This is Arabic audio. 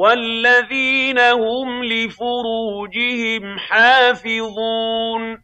وَالَّذِينَ هُمْ لِفُرُوجِهِمْ حَافِظُونَ